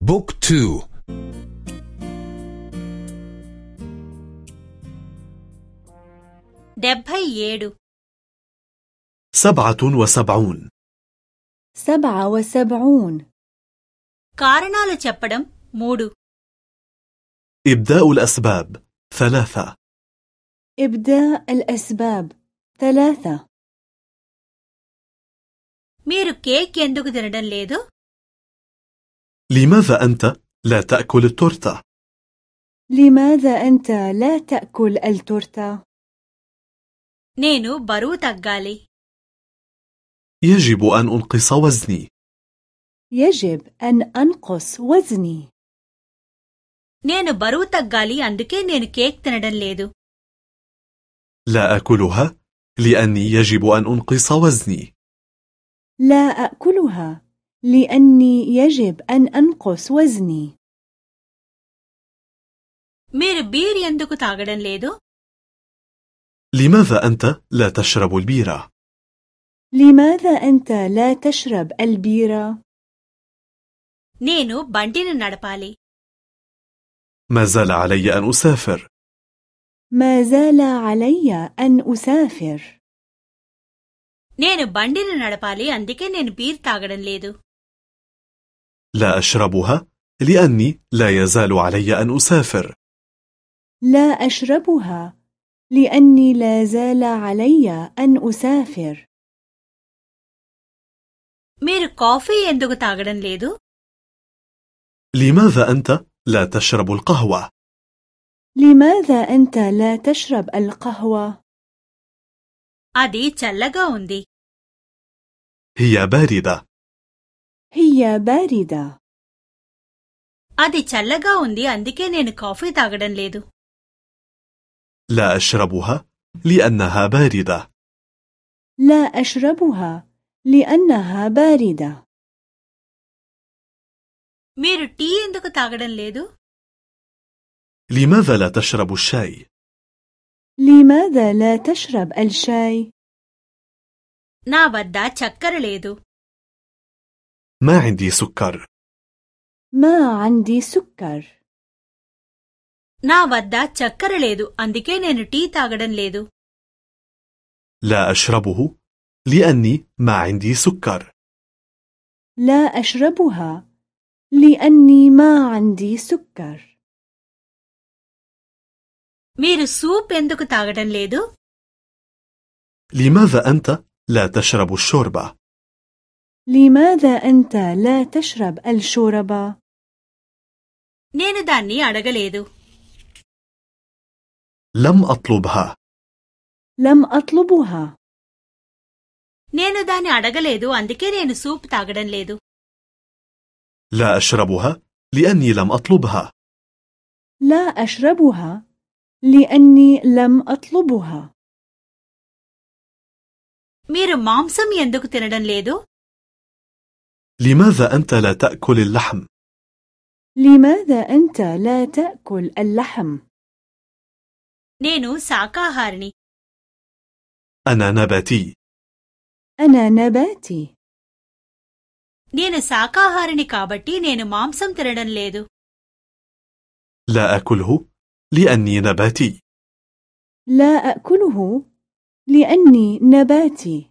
بوك تو డెబ్భై ఏడు سبعة وسبعون سبعة وسبعون కారణాలు చెప్పడం మూడు إبداء الأسباب ثلاثة إبداء الأسباب ثلاثة మీరు కేక్ ఎందుకు తినడం లేదు لماذا أنت لا تأكل التورتة؟ لماذا أنت لا تأكل التورتة؟ నేను బరువు తగ్గాలి يجب أن أنقص وزني يجب أن أنقص وزني నేను బరువు తగ్గాలి అందుకే నేను కేక్ తినడం లేదు لا أكلها لأني يجب أن أنقص وزني لا أكلها لأني يجب أن أنقص وزني మీరు బీర్ ఎందుకు తాగడం లేదు لماذا أنت لا تشرب البيرة؟ لماذا أنت لا تشرب البيرة؟ నేను బండిని నడపాలి ما زال علي أن أسافر ما زال علي أن أسافر నేను బండిని నడపాలి అందుకే నేను బీర్ తాగడం లేదు لا أشربها لأني لا يزال علي أن أسافر لا أشربها لأني لا زال علي أن أسافر మీరు కాఫీ ఎందుకు తాగడం లేదు لماذا أنت لا تشرب القهوة؟ لماذا أنت لا تشرب القهوة؟ అది చల్లగా ఉంది هي باردة هي باردة అది చల్లగా ఉంది అందుకే నేను కాఫీ తాగడం లేదు لا أشربها لأنها باردة لا أشربها لأنها باردة మీరు టీ ఎందుకు తాగడం లేదు لماذا لا تشرب الشاي؟ لماذا لا تشرب الشاي؟ నా వద్ద చక్కెర లేదు ما عندي سكر ما عندي سكر నా వద్ద చక్కెర లేదు అందుకే నేను టీ తాగడం లేదు لا أشربه لأني ما عندي سكر لا أشربها لأني ما عندي سكر మీరు సూప్ ఎందుకు తాగడం లేదు لماذا أنت لا تشرب الشوربة؟ لماذا أنت لا تشرب الشوربة؟ నేను దాన్ని అడగలేదు لم أطلبها لم أطلبها నేను దాన్ని అడగలేదు అందుకే నేను సూప్ తాగడం లేదు لا أشربها لأني لم أطلبها لا أشربها لأني لم أطلبها మీరు మాంసం ఎందుకు తినడం లేదు لماذا أنت لا تأكل اللحم؟ لماذا أنت لا تأكل اللحم؟ నేను శాకాహారిని أنا نباتي أنا نباتي నేను శాకాహారిని కాబట్టి నేను మాంసం తినడం లేదు لا أكله لأني نباتي لا أكله لأني نباتي